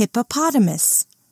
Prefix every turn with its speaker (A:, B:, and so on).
A: hippopotamus.